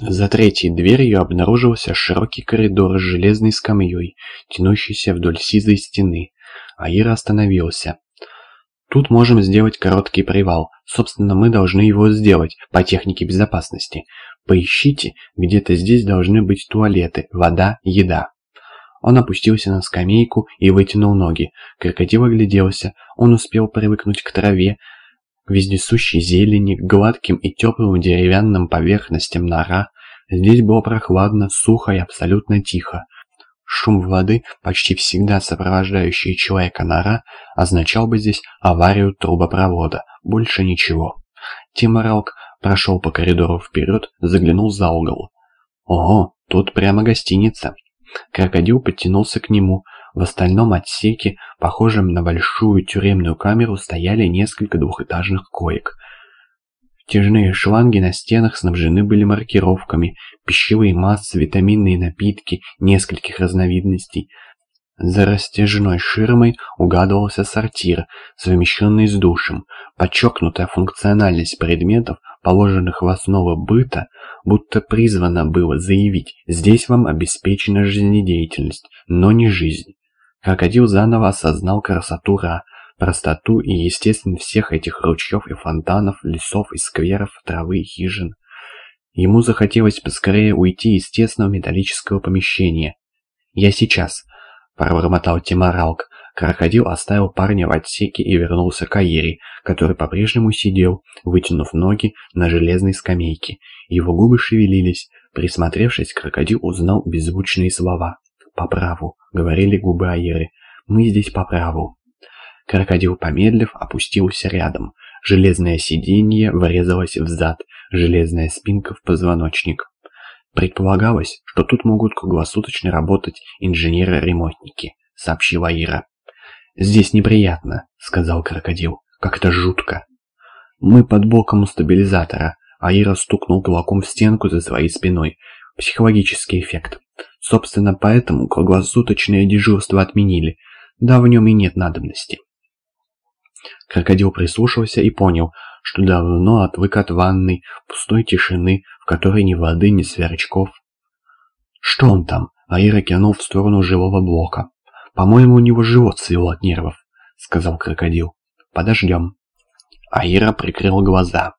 За третьей дверью обнаружился широкий коридор с железной скамьей, тянущийся вдоль сизой стены. Аира остановился. Тут можем сделать короткий привал. Собственно, мы должны его сделать по технике безопасности. Поищите, где-то здесь должны быть туалеты, вода, еда. Он опустился на скамейку и вытянул ноги. Крокодил огляделся. Он успел привыкнуть к траве, к вездесущей зелени, гладким и теплым деревянным поверхностям нора. Здесь было прохладно, сухо и абсолютно тихо. Шум воды, почти всегда сопровождающий человека нора, означал бы здесь аварию трубопровода. Больше ничего. Тиморалк прошел по коридору вперед, заглянул за угол. Ого, тут прямо гостиница. Крокодил подтянулся к нему. В остальном отсеке, похожем на большую тюремную камеру, стояли несколько двухэтажных коек. Втяжные шланги на стенах снабжены были маркировками, пищевые массы, витаминные напитки нескольких разновидностей. За растяжной ширмой угадывался сортир, совмещенный с душем. Подчеркнутая функциональность предметов, положенных в основу быта, будто призвана было заявить «здесь вам обеспечена жизнедеятельность, но не жизнь». Крокодил заново осознал красоту Ра, простоту и естественность всех этих ручьев и фонтанов, лесов и скверов, травы и хижин. Ему захотелось поскорее уйти из тесного металлического помещения. «Я сейчас», — пробормотал Тимаралк. Крокодил оставил парня в отсеке и вернулся к Аире, который по-прежнему сидел, вытянув ноги на железной скамейке. Его губы шевелились. Присмотревшись, крокодил узнал беззвучные слова. «По праву», — говорили губы Аиры. «Мы здесь по праву». Крокодил, помедлив, опустился рядом. Железное сиденье врезалось в зад, железная спинка в позвоночник. Предполагалось, что тут могут круглосуточно работать инженеры-ремонтники, сообщила Ира. «Здесь неприятно», — сказал крокодил. «Как-то жутко». «Мы под боком у стабилизатора», — Аира стукнул кулаком в стенку за своей спиной. «Психологический эффект. Собственно, поэтому круглосуточное дежурство отменили. Да в нем и нет надобности». Крокодил прислушался и понял, что давно отвык от ванной, пустой тишины, в которой ни воды, ни сверчков. «Что он там?» Аира кинул в сторону живого блока. «По-моему, у него живот свело от нервов», — сказал крокодил. «Подождем». Аира прикрыл глаза.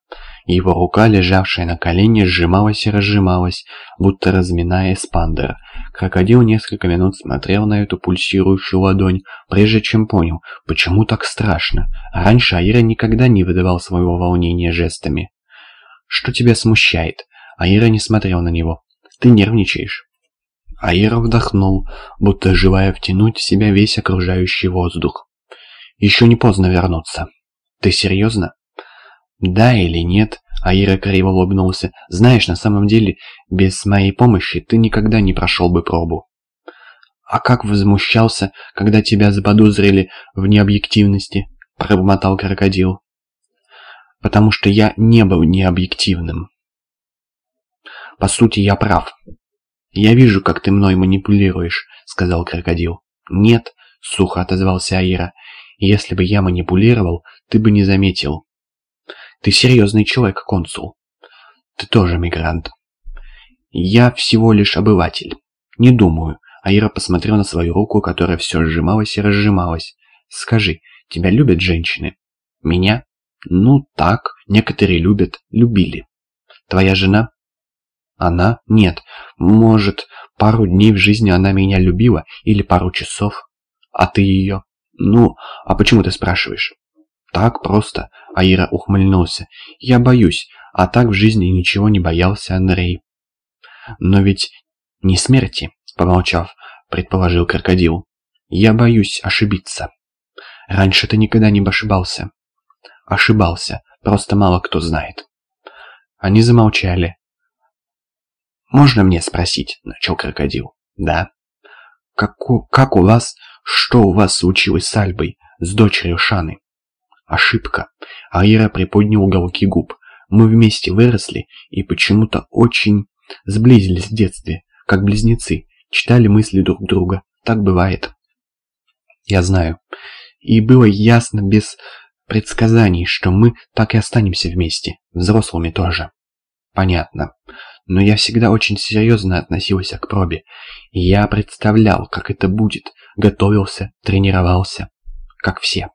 Его рука, лежавшая на колене, сжималась и разжималась, будто разминая эспандер. Крокодил несколько минут смотрел на эту пульсирующую ладонь, прежде чем понял, почему так страшно. Раньше Аира никогда не выдавал своего волнения жестами. «Что тебя смущает?» Аира не смотрел на него. «Ты нервничаешь». Аира вдохнул, будто желая втянуть в себя весь окружающий воздух. «Еще не поздно вернуться». «Ты серьезно?» «Да или нет?» Аира криво улыбнулся. «Знаешь, на самом деле, без моей помощи ты никогда не прошел бы пробу». «А как возмущался, когда тебя заподозрили в необъективности?» Пробормотал крокодил. «Потому что я не был необъективным. По сути, я прав». «Я вижу, как ты мной манипулируешь», — сказал крокодил. «Нет», — сухо отозвался Аира. «Если бы я манипулировал, ты бы не заметил». Ты серьезный человек, консул. Ты тоже мигрант. Я всего лишь обыватель. Не думаю. Аира посмотрел на свою руку, которая все сжималась и разжималась. Скажи, тебя любят женщины? Меня? Ну, так. Некоторые любят. Любили. Твоя жена? Она? Нет. Может, пару дней в жизни она меня любила или пару часов. А ты ее? Ну, а почему ты спрашиваешь? «Так просто», — Аира ухмыльнулся. «Я боюсь, а так в жизни ничего не боялся Андрей». «Но ведь не смерти», — помолчав, предположил крокодил. «Я боюсь ошибиться». «Раньше ты никогда не ошибался». «Ошибался, просто мало кто знает». Они замолчали. «Можно мне спросить?» — начал крокодил. «Да». «Как у, как у вас, что у вас случилось с Альбой, с дочерью Шаны?» Ошибка. Аира приподнял уголки губ. Мы вместе выросли и почему-то очень сблизились в детстве, как близнецы, читали мысли друг друга. Так бывает. Я знаю. И было ясно без предсказаний, что мы так и останемся вместе, взрослыми тоже. Понятно. но я всегда очень серьезно относился к пробе. Я представлял, как это будет, готовился, тренировался, как все.